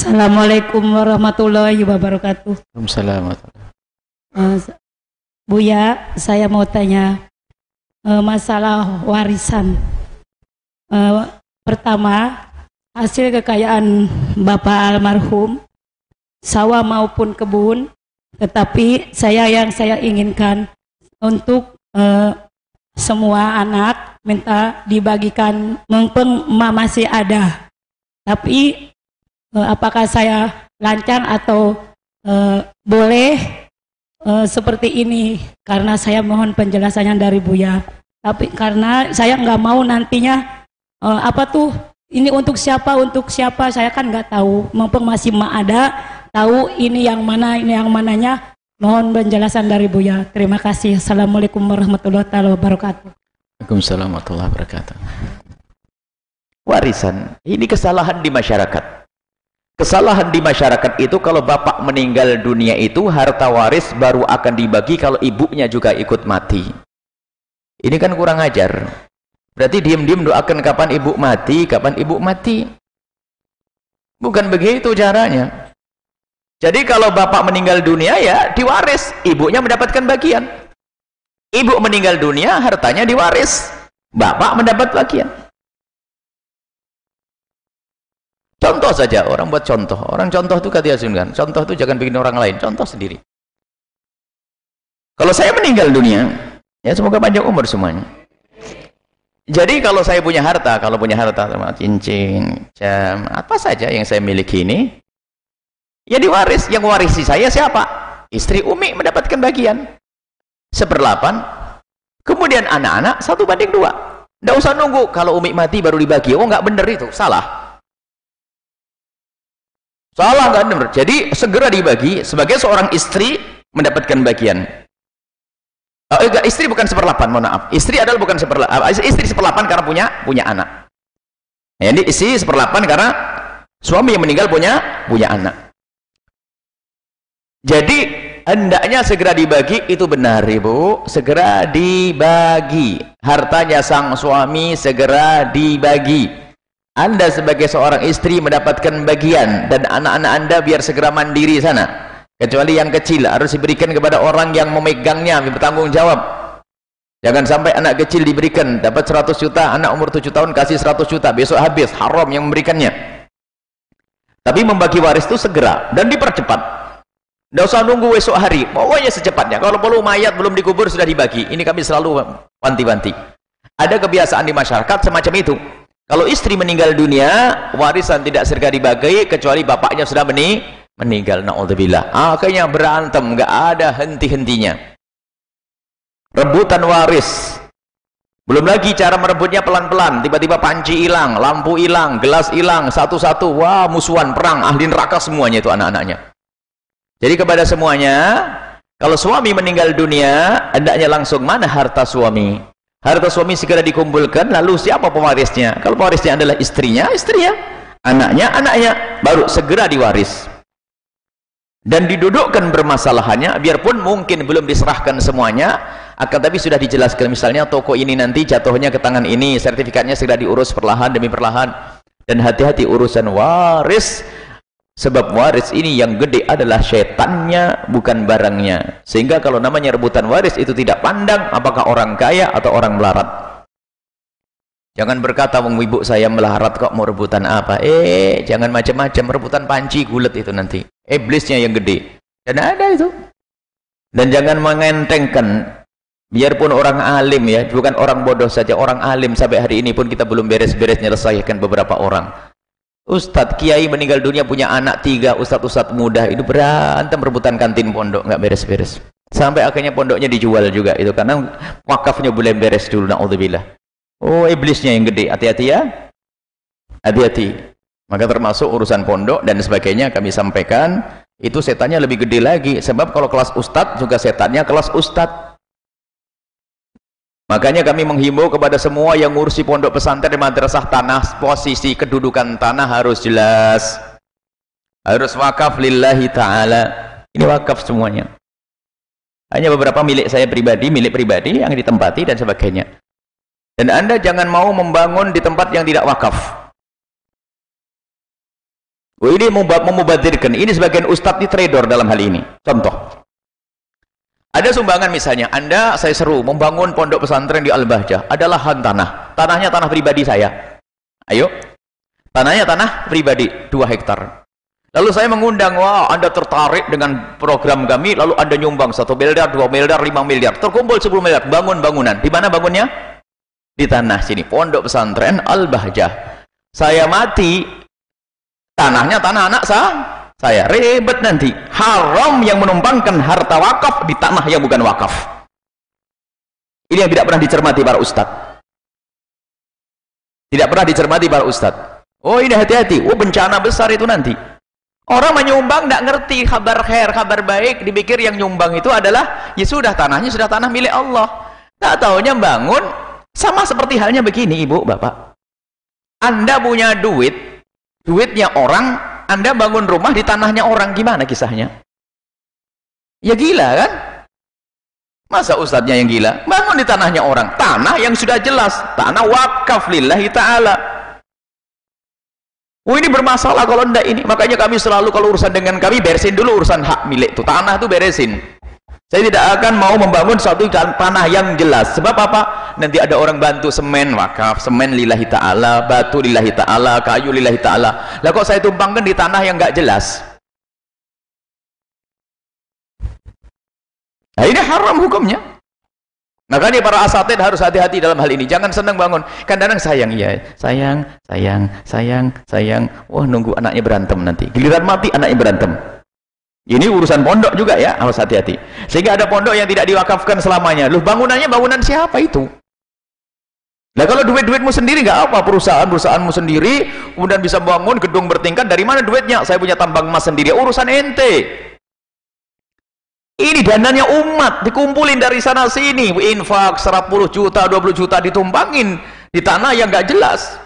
Assalamualaikum warahmatullahi wabarakatuh. Waalaikumsalam. Uh, Buya, saya mau tanya uh, masalah warisan. Uh, pertama, hasil kekayaan Bapak almarhum, sawah maupun kebun, tetapi saya yang saya inginkan untuk uh, semua anak minta dibagikan mumpung masih ada. Tapi apakah saya lancar atau uh, boleh uh, seperti ini karena saya mohon penjelasannya dari Buya. Tapi karena saya nggak mau nantinya uh, apa tuh ini untuk siapa untuk siapa saya kan nggak tahu. Mumpung masih ma ada tahu ini yang mana ini yang mananya. Mohon penjelasan dari Buya. Terima kasih. Assalamualaikum warahmatullahi wabarakatuh. Waalaikumsalam warahmatullahi wabarakatuh. Warisan, ini kesalahan di masyarakat. Kesalahan di masyarakat itu kalau bapak meninggal dunia itu harta waris baru akan dibagi kalau ibunya juga ikut mati. Ini kan kurang ajar. Berarti diam-diam doakan kapan ibu mati, kapan ibu mati. Bukan begitu caranya. Jadi kalau bapak meninggal dunia ya diwaris, ibunya mendapatkan bagian. Ibu meninggal dunia, hartanya diwaris. Bapak mendapat bagian. Contoh saja, orang buat contoh. Orang contoh itu kata Contoh itu jangan bikin orang lain, contoh sendiri. Kalau saya meninggal dunia, ya semoga panjang umur semuanya. Jadi kalau saya punya harta, kalau punya harta, cincin, jam, apa saja yang saya miliki ini, ya diwaris. Yang warisi saya siapa? Istri Umi mendapatkan bagian. Seperlapan. Kemudian anak-anak, satu banding dua. Tidak usah nunggu, kalau Umi mati baru dibagi. Oh nggak benar itu, salah. Salah nggak benar. Jadi segera dibagi sebagai seorang istri mendapatkan bagian. Oh, enggak, istri bukan seperlapan, mohon maaf. Istri adalah bukan seperlapan. Ah, istri seperlapan karena punya punya anak. Ini istri seperlapan karena suami yang meninggal punya punya anak. Jadi hendaknya segera dibagi itu benar ibu segera dibagi hartanya sang suami segera dibagi anda sebagai seorang istri mendapatkan bagian dan anak-anak anda biar segera mandiri sana. Kecuali yang kecil harus diberikan kepada orang yang memegangnya, bertanggung jawab. Jangan sampai anak kecil diberikan dapat 100 juta, anak umur 7 tahun kasih 100 juta, besok habis, haram yang memberikannya. Tapi membagi waris itu segera dan dipercepat. Tidak usah nunggu esok hari, pokoknya secepatnya. Kalau perlu mayat belum dikubur sudah dibagi. Ini kami selalu wanti-wanti. Ada kebiasaan di masyarakat semacam itu. Kalau istri meninggal dunia, warisan tidak segera dibagi kecuali bapaknya sudah meni meninggal. Nauzubillah. Akhirnya berantem, enggak ada henti-hentinya. Rebutan waris. Belum lagi cara merebutnya pelan-pelan. Tiba-tiba panci hilang, lampu hilang, gelas hilang, satu-satu. Wah, musuhan, perang, ahli neraka semuanya itu anak-anaknya. Jadi kepada semuanya, kalau suami meninggal dunia, hendaknya langsung mana harta suami? Harta suami segera dikumpulkan lalu siapa pewarisnya? Kalau pewarisnya adalah istrinya istrinya. Anaknya anaknya. Baru segera diwaris. Dan didudukkan bermasalahannya biarpun mungkin belum diserahkan semuanya akan tapi sudah dijelaskan. Misalnya toko ini nanti jatuhnya ke tangan ini sertifikatnya segera diurus perlahan demi perlahan. Dan hati-hati urusan waris Sebab waris ini yang gede adalah setannya, bukan barangnya. Sehingga kalau namanya rebutan waris itu tidak pandang apakah orang kaya atau orang melarat. Jangan berkata, wong ibu saya melarat kok mau rebutan apa. Eh, jangan macam-macam rebutan panci gulet itu nanti. Iblisnya yang gede. Dan ada itu. Dan jangan mengentengkan biarpun orang alim ya, bukan orang bodoh saja, orang alim sampai hari ini pun kita belum beres-beres menyelesaikan beberapa orang Ustadz Kiai meninggal dunia punya anak tiga Ustadz-Ustadz muda. Itu berantem rebutan kantin pondok nggak beres-beres. Sampai akhirnya pondoknya dijual juga itu karena wakafnya boleh beres dulu naudzubillah. Oh iblisnya yang gede. Hati-hati ya. Hati-hati. Maka termasuk urusan pondok dan sebagainya kami sampaikan. Itu setannya lebih gede lagi. Sebab kalau kelas ustadz juga setannya kelas ustadz Makanya kami menghimbau kepada semua yang ngurusi pondok pesantren madrasah tanah, posisi kedudukan tanah harus jelas. Harus wakaf lillahi ta'ala. Ini wakaf semuanya. Hanya beberapa milik saya pribadi, milik pribadi yang ditempati dan sebagainya. Dan Anda jangan mau membangun di tempat yang tidak wakaf. Oh, ini memubadirkan. Ini sebagian ustadz ini trader dalam hal ini. Contoh. Ada sumbangan misalnya, Anda saya seru membangun pondok pesantren di Al-Bahjah. Ada lahan tanah. Tanahnya tanah pribadi saya. Ayo. Tanahnya tanah pribadi, 2 hektar. Lalu saya mengundang, wah Anda tertarik dengan program kami, lalu Anda nyumbang 1 miliar, 2 miliar, 5 miliar. Terkumpul 10 miliar, bangun bangunan. Di mana bangunnya? Di tanah sini, pondok pesantren Al-Bahjah. Saya mati, tanahnya tanah anak saya saya ribet nanti. Haram yang menumpangkan harta wakaf di tanah yang bukan wakaf. Ini yang tidak pernah dicermati para ustadz tidak pernah dicermati para ustadz oh ini hati-hati. Oh bencana besar itu nanti. Orang menyumbang tidak ngerti kabar khair kabar baik. Dipikir yang nyumbang itu adalah ya sudah tanahnya sudah tanah milik Allah. Tak tahunya bangun sama seperti halnya begini ibu bapak. Anda punya duit duitnya orang anda bangun rumah di tanahnya orang gimana kisahnya? Ya gila kan? Masa ustadznya yang gila? Bangun di tanahnya orang. Tanah yang sudah jelas. Tanah wakaf lillahi ta'ala. Oh ini bermasalah kalau enggak ini. Makanya kami selalu kalau urusan dengan kami beresin dulu urusan hak milik itu. Tanah itu beresin. Saya tidak akan mau membangun suatu tanah yang jelas. Sebab apa? Nanti ada orang bantu semen wakaf, semen lillahi ta'ala, batu lillahi ta'ala, kayu lillahi ta'ala. Lah kok saya tumpangkan di tanah yang enggak jelas? Nah ini haram hukumnya. Makanya para asatid harus hati-hati dalam hal ini. Jangan senang bangun. Kadang-kadang sayang, ya, sayang, sayang, sayang, sayang. Wah nunggu anaknya berantem nanti. Giliran mati anaknya berantem. Ini urusan pondok juga ya, harus hati-hati. Sehingga ada pondok yang tidak diwakafkan selamanya. Loh, bangunannya bangunan siapa itu? Nah kalau duit-duitmu sendiri nggak apa perusahaan-perusahaanmu sendiri kemudian bisa bangun gedung bertingkat dari mana duitnya? Saya punya tambang emas sendiri. Urusan ente. Ini dananya umat dikumpulin dari sana sini, infak 10 juta, 20 juta ditumpangin di tanah yang nggak jelas.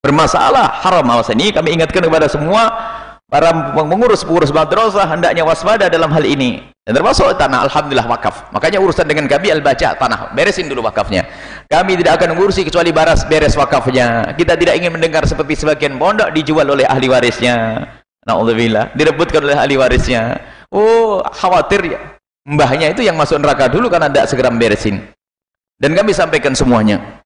Bermasalah, haram awas ini kami ingatkan kepada semua para pengurus-pengurus madrasah hendaknya waspada dalam hal ini. Dan termasuk tanah Alhamdulillah wakaf. Makanya urusan dengan kami al-baca tanah. Beresin dulu wakafnya. Kami tidak akan mengurusi kecuali baras beres wakafnya. Kita tidak ingin mendengar seperti sebagian pondok dijual oleh ahli warisnya. Na'udzubillah. Direbutkan oleh ahli warisnya. Oh khawatir ya. Mbahnya itu yang masuk neraka dulu karena tidak segera beresin. Dan kami sampaikan semuanya.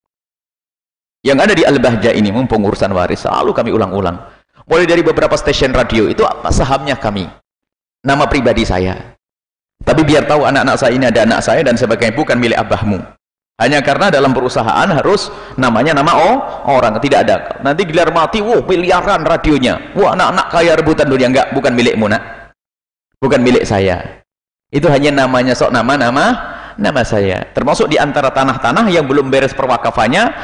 Yang ada di al-bahja ini mumpung urusan waris selalu kami ulang-ulang mulai dari beberapa stasiun radio. Itu sahamnya kami? Nama pribadi saya. Tapi biar tahu anak-anak saya ini ada anak saya dan sebagainya bukan milik abahmu. Hanya karena dalam perusahaan harus namanya nama oh, orang. Tidak ada. Nanti gelar mati wow miliaran radionya. Wah anak-anak kaya rebutan dunia. Enggak bukan milikmu nak. Bukan milik saya. Itu hanya namanya sok nama-nama nama saya. Termasuk di antara tanah-tanah yang belum beres perwakafannya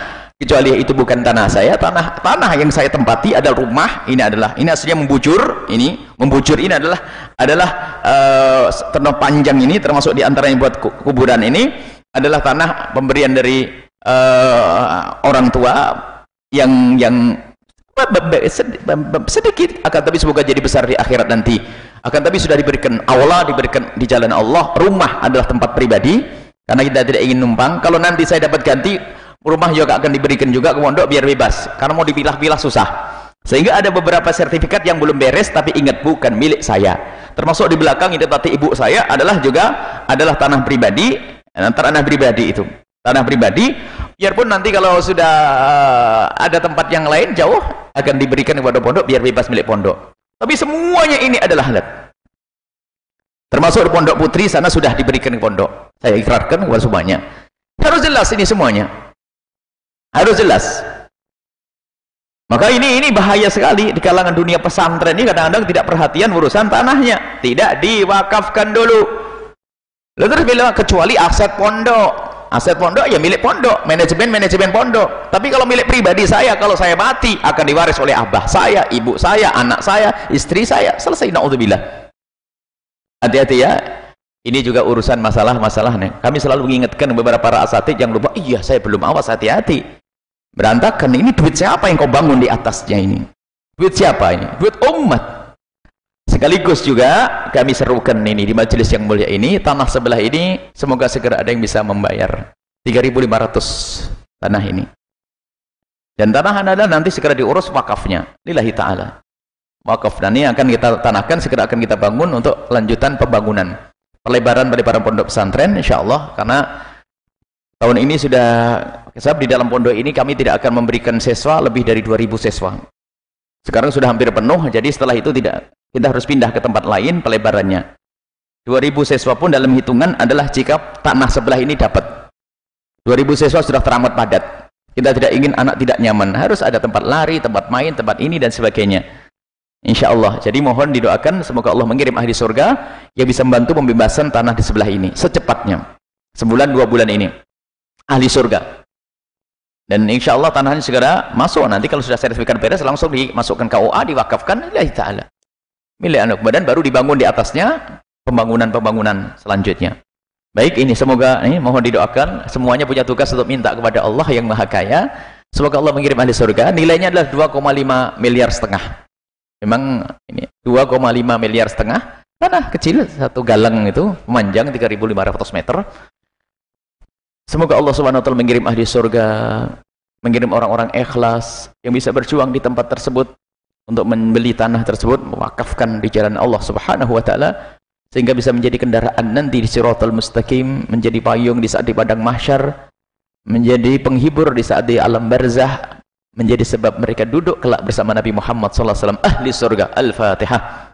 kecuali itu bukan tanah saya tanah tanah yang saya tempati adalah rumah ini adalah ini aslinya membujur ini membujur ini adalah adalah uh, tanah panjang ini termasuk di antara yang buat kuburan ini adalah tanah pemberian dari uh, orang tua yang yang sedikit akan tapi semoga jadi besar di akhirat nanti. Akan tapi sudah diberikan Allah diberikan di jalan Allah rumah adalah tempat pribadi karena kita tidak ingin numpang. Kalau nanti saya dapat ganti rumah juga akan diberikan juga ke pondok biar bebas karena mau dipilah-pilah susah. Sehingga ada beberapa sertifikat yang belum beres tapi ingat bukan milik saya. Termasuk di belakang ini tadi ibu saya adalah juga adalah tanah pribadi. Tanah pribadi itu. Tanah pribadi biarpun nanti kalau sudah uh, ada tempat yang lain jauh akan diberikan kepada pondok biar bebas milik pondok. Tapi semuanya ini adalah halal termasuk pondok putri sana sudah diberikan pondok. Saya ikrarkan kepada semuanya. Harus jelas ini semuanya harus jelas. Maka ini ini bahaya sekali di kalangan dunia pesantren ini. Kadang-kadang tidak perhatian urusan tanahnya. Tidak diwakafkan dulu. Lalu terus bilang kecuali aset pondok. Aset pondok ya milik pondok. Manajemen manajemen pondok. Tapi kalau milik pribadi saya kalau saya mati akan diwaris oleh abah saya ibu saya anak saya istri saya. Selesai. Na'udzubillah. Hati-hati ya. Ini juga urusan masalah-masalah nih. Kami selalu mengingatkan beberapa para asatid yang lupa iya saya belum awas hati-hati berantakan ini duit siapa yang kau bangun di atasnya ini? Duit siapa ini? Duit umat. Sekaligus juga kami serukan ini di majelis yang mulia ini tanah sebelah ini semoga segera ada yang bisa membayar 3.500 tanah ini. Dan tanah anda nanti segera diurus wakafnya lillahi ta'ala. Wakaf dan ini akan kita tanahkan segera akan kita bangun untuk lanjutan pembangunan. Pelebaran pelebaran pondok pesantren insya Allah karena tahun ini sudah sebab di dalam pondok ini kami tidak akan memberikan siswa lebih dari 2000 siswa sekarang sudah hampir penuh jadi setelah itu tidak kita harus pindah ke tempat lain pelebarannya 2000 siswa pun dalam hitungan adalah jika tanah sebelah ini dapat 2000 siswa sudah teramat padat kita tidak ingin anak tidak nyaman harus ada tempat lari, tempat main, tempat ini dan sebagainya Insya Allah. Jadi mohon didoakan semoga Allah mengirim ahli surga yang bisa membantu pembebasan tanah di sebelah ini secepatnya. Sebulan dua bulan ini. Ahli surga. Dan insya Allah tanahnya segera masuk. Nanti kalau sudah sertifikat beres langsung dimasukkan ke OA, diwakafkan. Allah Ta'ala. Milik anak badan baru dibangun di atasnya pembangunan-pembangunan selanjutnya. Baik ini semoga ini mohon didoakan semuanya punya tugas untuk minta kepada Allah yang Maha Kaya. Semoga Allah mengirim ahli surga. Nilainya adalah 2,5 miliar setengah. Memang ini 2,5 miliar setengah tanah kecil satu galang itu memanjang 3.500 meter. Semoga Allah Subhanahu mengirim ahli surga, mengirim orang-orang ikhlas yang bisa berjuang di tempat tersebut untuk membeli tanah tersebut, mewakafkan di jalan Allah Subhanahu wa taala sehingga bisa menjadi kendaraan nanti di Siratal Mustaqim, menjadi payung di saat di padang mahsyar, menjadi penghibur di saat di alam barzah, menjadi sebab mereka duduk kelak bersama Nabi Muhammad sallallahu alaihi wasallam ahli surga al-fatihah